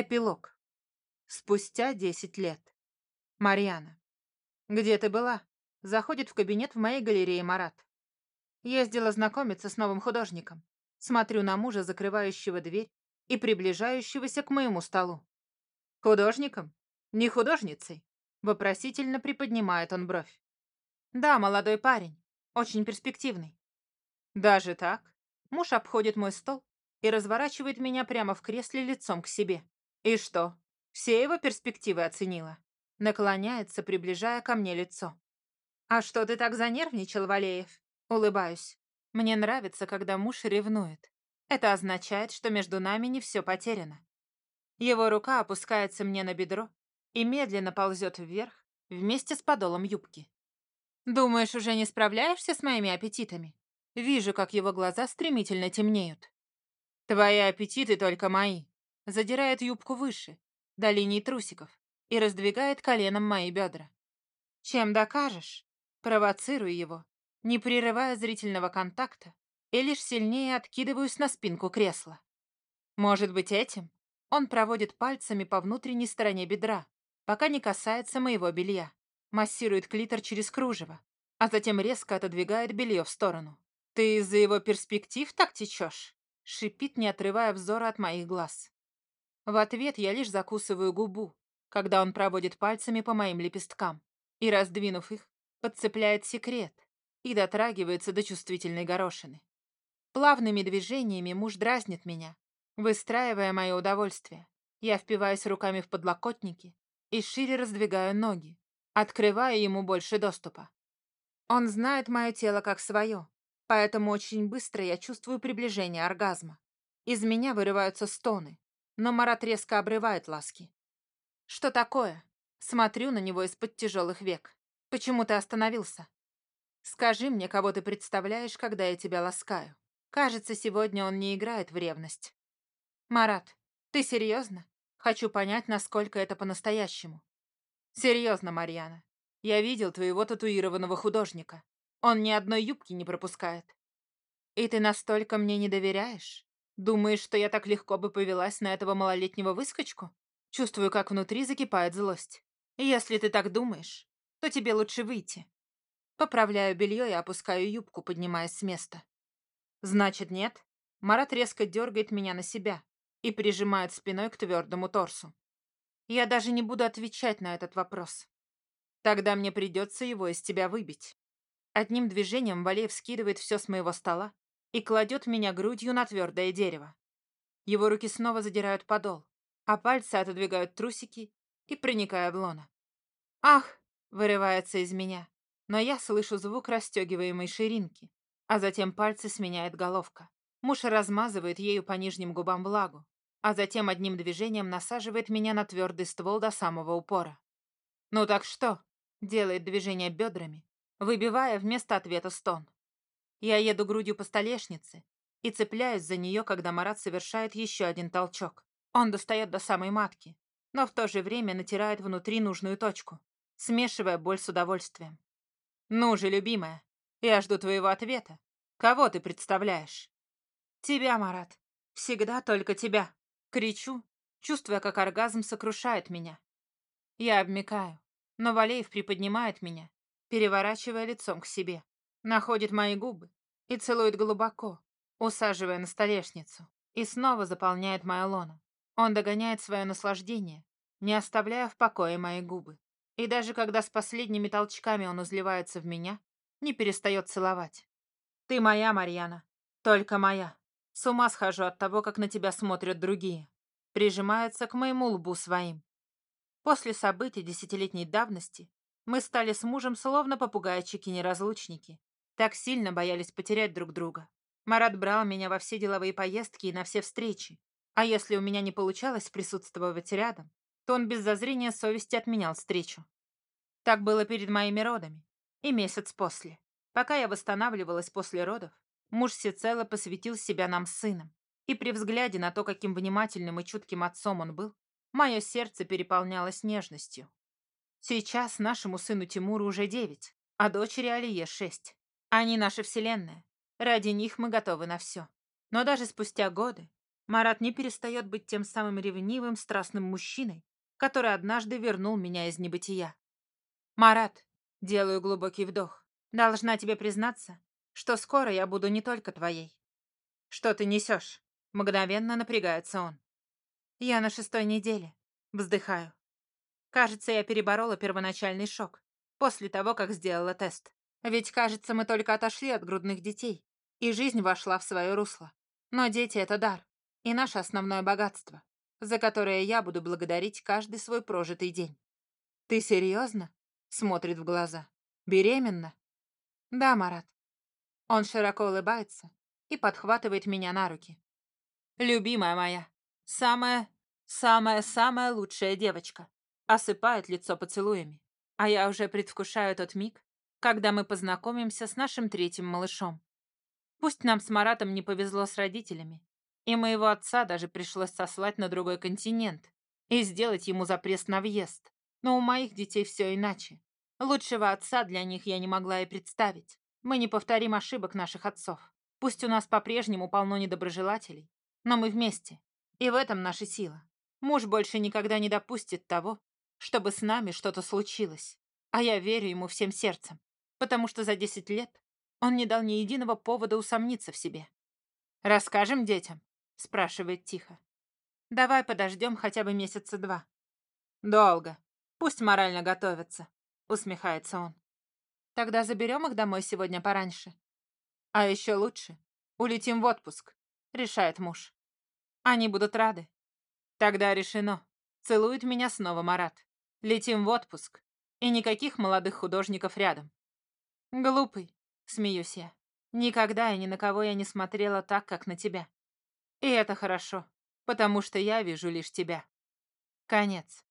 Эпилог. Спустя десять лет. Марьяна. «Где ты была?» Заходит в кабинет в моей галерее Марат. Ездила знакомиться с новым художником. Смотрю на мужа, закрывающего дверь и приближающегося к моему столу. «Художником? Не художницей?» Вопросительно приподнимает он бровь. «Да, молодой парень. Очень перспективный». «Даже так?» Муж обходит мой стол и разворачивает меня прямо в кресле лицом к себе. И что? Все его перспективы оценила. Наклоняется, приближая ко мне лицо. А что ты так занервничал, Валеев? Улыбаюсь. Мне нравится, когда муж ревнует. Это означает, что между нами не все потеряно. Его рука опускается мне на бедро и медленно ползет вверх вместе с подолом юбки. Думаешь, уже не справляешься с моими аппетитами? Вижу, как его глаза стремительно темнеют. Твои аппетиты только мои задирает юбку выше, до линии трусиков, и раздвигает коленом мои бедра. Чем докажешь? Провоцирую его, не прерывая зрительного контакта, и лишь сильнее откидываюсь на спинку кресла. Может быть, этим? Он проводит пальцами по внутренней стороне бедра, пока не касается моего белья, массирует клитор через кружево, а затем резко отодвигает белье в сторону. «Ты из-за его перспектив так течешь?» — шипит, не отрывая взора от моих глаз. В ответ я лишь закусываю губу, когда он проводит пальцами по моим лепесткам и, раздвинув их, подцепляет секрет и дотрагивается до чувствительной горошины. Плавными движениями муж дразнит меня, выстраивая мое удовольствие. Я впиваюсь руками в подлокотники и шире раздвигаю ноги, открывая ему больше доступа. Он знает мое тело как свое, поэтому очень быстро я чувствую приближение оргазма. Из меня вырываются стоны, но Марат резко обрывает ласки. «Что такое?» Смотрю на него из-под тяжелых век. «Почему ты остановился?» «Скажи мне, кого ты представляешь, когда я тебя ласкаю. Кажется, сегодня он не играет в ревность». «Марат, ты серьезно? Хочу понять, насколько это по-настоящему». «Серьезно, Марьяна. Я видел твоего татуированного художника. Он ни одной юбки не пропускает». «И ты настолько мне не доверяешь?» Думаешь, что я так легко бы повелась на этого малолетнего выскочку? Чувствую, как внутри закипает злость. Если ты так думаешь, то тебе лучше выйти. Поправляю белье и опускаю юбку, поднимаясь с места. Значит, нет? Марат резко дергает меня на себя и прижимает спиной к твердому торсу. Я даже не буду отвечать на этот вопрос. Тогда мне придется его из тебя выбить. Одним движением Валеев скидывает все с моего стола и кладет меня грудью на твердое дерево. Его руки снова задирают подол, а пальцы отодвигают трусики и проникают в лоно. «Ах!» — вырывается из меня, но я слышу звук расстегиваемой ширинки, а затем пальцы сменяет головка. Муж размазывает ею по нижним губам влагу, а затем одним движением насаживает меня на твердый ствол до самого упора. «Ну так что?» — делает движение бедрами, выбивая вместо ответа стон. Я еду грудью по столешнице и цепляюсь за нее, когда Марат совершает еще один толчок. Он достает до самой матки, но в то же время натирает внутри нужную точку, смешивая боль с удовольствием. «Ну же, любимая, я жду твоего ответа. Кого ты представляешь?» «Тебя, Марат. Всегда только тебя!» Кричу, чувствуя, как оргазм сокрушает меня. Я обмикаю, но Валеев приподнимает меня, переворачивая лицом к себе находит мои губы и целует глубоко, усаживая на столешницу, и снова заполняет мое лоно. Он догоняет свое наслаждение, не оставляя в покое мои губы. И даже когда с последними толчками он изливается в меня, не перестает целовать. «Ты моя, Марьяна, только моя. С ума схожу от того, как на тебя смотрят другие. Прижимается к моему лбу своим. После событий десятилетней давности мы стали с мужем словно попугайчики-неразлучники, так сильно боялись потерять друг друга. Марат брал меня во все деловые поездки и на все встречи. А если у меня не получалось присутствовать рядом, то он без зазрения совести отменял встречу. Так было перед моими родами. И месяц после. Пока я восстанавливалась после родов, муж всецело посвятил себя нам с сыном. И при взгляде на то, каким внимательным и чутким отцом он был, мое сердце переполнялось нежностью. Сейчас нашему сыну Тимуру уже девять, а дочери Алие шесть. Они наша вселенная. Ради них мы готовы на все. Но даже спустя годы Марат не перестает быть тем самым ревнивым, страстным мужчиной, который однажды вернул меня из небытия. Марат, делаю глубокий вдох, должна тебе признаться, что скоро я буду не только твоей. Что ты несешь? Мгновенно напрягается он. Я на шестой неделе. Вздыхаю. Кажется, я переборола первоначальный шок после того, как сделала тест. Ведь, кажется, мы только отошли от грудных детей, и жизнь вошла в свое русло. Но дети — это дар, и наше основное богатство, за которое я буду благодарить каждый свой прожитый день. «Ты серьезно?» — смотрит в глаза. «Беременна?» «Да, Марат». Он широко улыбается и подхватывает меня на руки. «Любимая моя, самая, самая-самая лучшая девочка», осыпает лицо поцелуями. А я уже предвкушаю тот миг, когда мы познакомимся с нашим третьим малышом. Пусть нам с Маратом не повезло с родителями, и моего отца даже пришлось сослать на другой континент и сделать ему запрет на въезд. Но у моих детей все иначе. Лучшего отца для них я не могла и представить. Мы не повторим ошибок наших отцов. Пусть у нас по-прежнему полно недоброжелателей, но мы вместе. И в этом наша сила. Муж больше никогда не допустит того, чтобы с нами что-то случилось. А я верю ему всем сердцем, потому что за десять лет он не дал ни единого повода усомниться в себе. «Расскажем детям?» — спрашивает тихо. «Давай подождем хотя бы месяца два». «Долго. Пусть морально готовятся», — усмехается он. «Тогда заберем их домой сегодня пораньше». «А еще лучше. Улетим в отпуск», — решает муж. «Они будут рады». «Тогда решено. Целует меня снова Марат. Летим в отпуск. И никаких молодых художников рядом. Глупый, смеюсь я. Никогда и ни на кого я не смотрела так, как на тебя. И это хорошо, потому что я вижу лишь тебя. Конец.